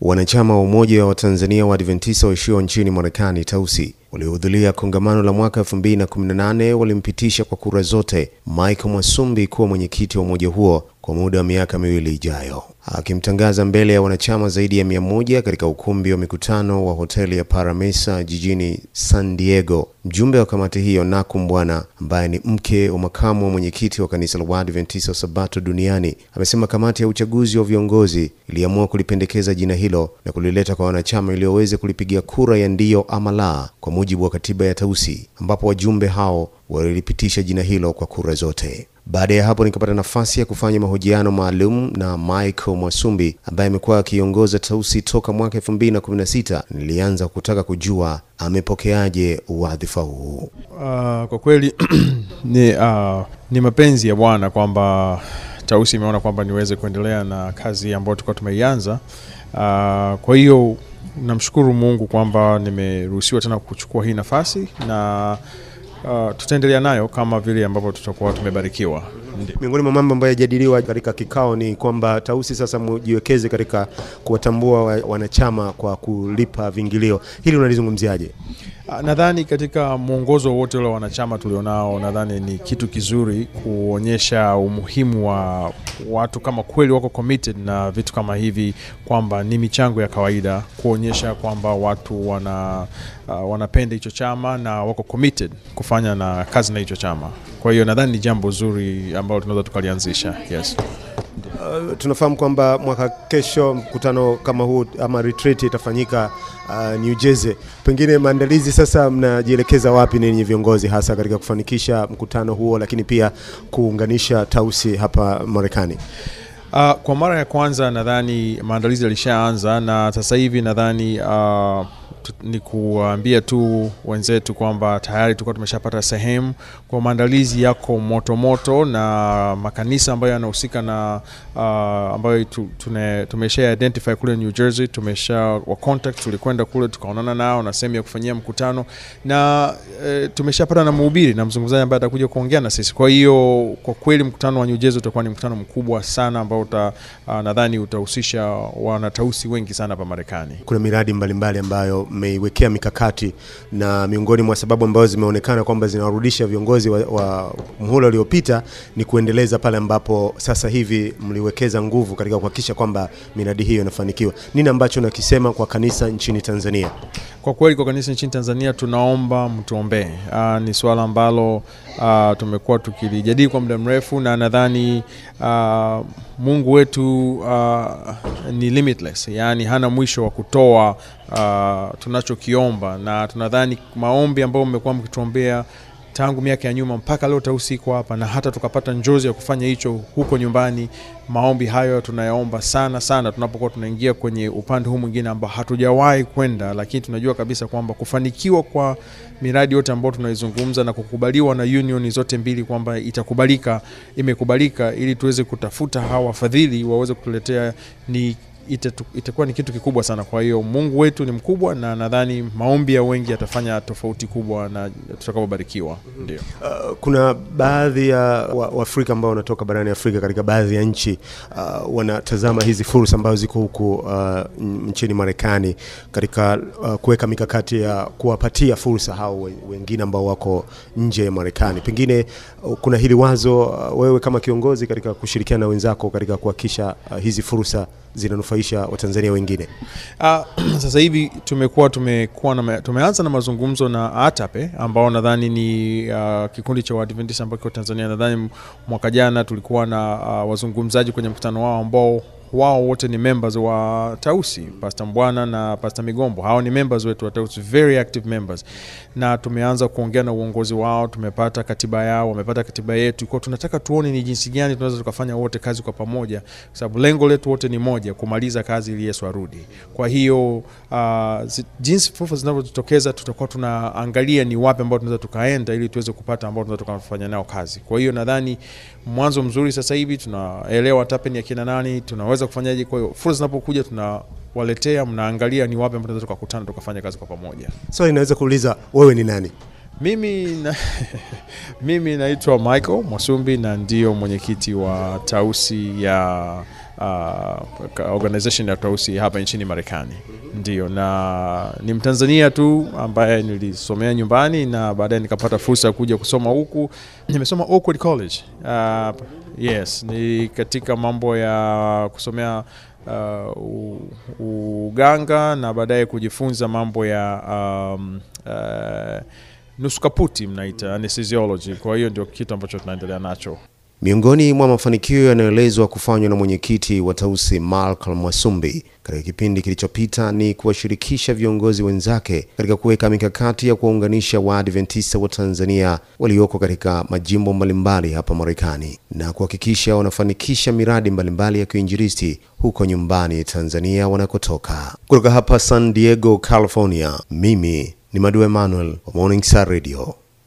Wanachama wa Umoja wa Tanzania wa Adventista waishio nchini Marekani Tausi waliohudhuria kongamano la mwaka 2018 walimpitisha kwa kura zote Michael Mwasumbi kuwa mwenyekiti wa umoja huo kwa muda wa miaka miwili ijayo. Akimtangaza mbele ya wanachama zaidi ya mia moja katika ukumbi wa mikutano wa hoteli ya Paramesa jijini San Diego, mjumbe wa kamati hiyo Nakum Bwana, ambaye ni mke wa makamu wa mwenyekiti wa kanisa la Waadventista wa Sabato duniani, amesema kamati ya uchaguzi wa viongozi iliamua kulipendekeza jina hilo na kulileta kwa wanachama ili waweze kulipigia kura ya ndio ama la kwa mujibu wa katiba ya Tausi, ambapo wajumbe hao walilipitisha jina hilo kwa kura zote. Baada ya hapo nikapata nafasi ya kufanya mahojiano maalum na Michael Mwasumbi ambaye amekuwa akiongoza Tausi toka mwaka 2016. Nilianza kutaka kujua amepokeaje wadhifa huu. Uh, kwa kweli ni, uh, ni mapenzi ya Bwana kwamba Tausi imeona kwamba niweze kuendelea na kazi ambayo tulikuwa tumeianza. Uh, kwa hiyo namshukuru Mungu kwamba nimeruhusiwa tena kuchukua hii nafasi na uh, tutaendelea nayo kama vile ambavyo tutakuwa tumebarikiwa. Miongoni mwa mambo ambayo yajadiliwa katika kikao ni kwamba Tausi sasa mjiwekeze katika kuwatambua wanachama kwa kulipa vingilio. Hili unalizungumziaje? Uh, nadhani katika mwongozo wote ule wa wanachama tulionao, nadhani ni kitu kizuri kuonyesha umuhimu wa watu kama kweli wako committed na vitu kama hivi, kwamba ni michango ya kawaida, kuonyesha kwamba watu wana uh, wanapenda hicho chama na wako committed kufanya na kazi na hicho chama. Kwa hiyo nadhani ni jambo zuri ambalo tunaweza tukalianzisha. Yes. Uh, tunafahamu kwamba mwaka kesho mkutano kama huu ama retreat itafanyika uh, New Jersey. Pengine maandalizi sasa, mnajielekeza wapi ninyi viongozi, hasa katika kufanikisha mkutano huo, lakini pia kuunganisha Tausi hapa Marekani? Uh, kwa mara ya kwanza nadhani maandalizi yalishaanza na sasa hivi nadhani uh, ni kuwaambia tu wenzetu kwamba tayari tulikuwa tumeshapata sehemu kwa maandalizi yako motomoto moto, na makanisa ambayo yanahusika na uh, ambayo tu- tumesha identify kule New Jersey, tumesha wa contact, tulikwenda kule tukaonana nao na sehemu ya kufanyia mkutano na eh, tumeshapata na mhubiri na mzungumzaji ambaye atakuja kuongea na sisi. Kwa hiyo kwa kweli mkutano wa New Jersey utakuwa ni mkutano mkubwa sana ambao uta, uh, nadhani utahusisha wanatausi wengi sana hapa Marekani. Kuna miradi mbalimbali ambayo mmeiwekea mikakati, na miongoni mwa sababu ambazo zimeonekana kwamba zinawarudisha viongozi wa, wa muhula uliopita ni kuendeleza pale ambapo sasa hivi mliwekeza nguvu katika kuhakikisha kwamba miradi hiyo inafanikiwa. Nini ambacho nakisema kwa kanisa nchini Tanzania? Kwa kweli kwa kanisa nchini Tanzania tunaomba mtuombee. Uh, ni swala ambalo uh, tumekuwa tukilijadili kwa muda mrefu, na nadhani uh, Mungu wetu uh, ni limitless, yaani hana mwisho wa kutoa uh, tunachokiomba, na tunadhani maombi ambayo mmekuwa mkituombea tangu miaka ya nyuma mpaka leo Tausi iko hapa na hata tukapata njozi ya kufanya hicho huko nyumbani. Maombi hayo tunayaomba sana sana tunapokuwa tunaingia kwenye upande huu mwingine ambao hatujawahi kwenda, lakini tunajua kabisa kwamba kufanikiwa kwa miradi yote ambayo tunaizungumza na kukubaliwa na union zote mbili kwamba itakubalika, imekubalika, ili tuweze kutafuta hawa wafadhili waweze kutuletea ni itakuwa ni kitu kikubwa sana. Kwa hiyo Mungu wetu ni mkubwa, na nadhani maombi ya wengi yatafanya tofauti kubwa na tutakapobarikiwa. Ndio. Uh, kuna baadhi ya Waafrika wa- ambao wanatoka barani Afrika katika baadhi ya nchi uh, wanatazama hizi fursa ambazo ziko huku uh, nchini Marekani katika uh, kuweka mikakati ya kuwapatia fursa hao wengine ambao wako nje ya Marekani. Pengine uh, kuna hili wazo uh, wewe kama kiongozi katika kushirikiana na wenzako katika kuhakikisha uh, hizi fursa zinanufaisha Watanzania wengine. Uh, sasa hivi tumekuwa tumekuwa na tumeanza na mazungumzo na ATAPE ambao nadhani ni uh, kikundi cha Waadventista ambao kiko Tanzania. Nadhani mwaka jana tulikuwa na uh, wazungumzaji kwenye mkutano wao ambao wao wote ni members wa Tausi, Pastor Mbwana na Pastor Migombo. Hao ni members wetu wa Tausi, very active members, na tumeanza kuongea na uongozi wao. Tumepata katiba yao, wamepata katiba yetu, kwa tunataka tuone ni jinsi gani tunaweza tukafanya wote kazi kwa pamoja, kwa sababu lengo letu wote ni moja, kumaliza kazi ili Yesu arudi. Kwa hiyo uh, jinsi fursa zinavyotokeza, tutakuwa tunaangalia ni wapi ambao tunaweza tukaenda ili tuweze kupata ambao tunaweza tukafanya nao kazi. Kwa hiyo nadhani mwanzo mzuri sasa hivi tunaelewa tapeni ya kina nani, tunaweza kufanyaje. Kwa hiyo fursa zinapokuja tunawaletea, mnaangalia ni wapi ambao tunaweza tukakutana tukafanya kazi kwa pamoja. So inaweza kuuliza wewe ni nani? Mimi na, mimi naitwa Michael Mwasumbi na ndio mwenyekiti wa Tausi ya uh, organization ya Tausi hapa nchini Marekani. Ndio, na ni Mtanzania tu ambaye nilisomea nyumbani na baadaye nikapata fursa ya kuja kusoma huku. Nimesoma Oakwood College. Uh, yes, ni katika mambo ya kusomea uh, uganga na baadaye kujifunza mambo ya um, uh, nusu kaputi mnaita anesthesiology. Kwa hiyo ndio kitu ambacho tunaendelea nacho. Miongoni mwa mafanikio yanayoelezwa kufanywa na mwenyekiti wa Tausi Malcolm Mwasumbi katika kipindi kilichopita ni kuwashirikisha viongozi wenzake katika kuweka mikakati ya kuwaunganisha Waadventista wa Tanzania walioko katika majimbo mbalimbali hapa Marekani na kuhakikisha wanafanikisha miradi mbalimbali ya kiinjilisti huko nyumbani Tanzania wanakotoka. Kutoka hapa San Diego, California, mimi ni Madu Emmanuel wa Morning Star Radio.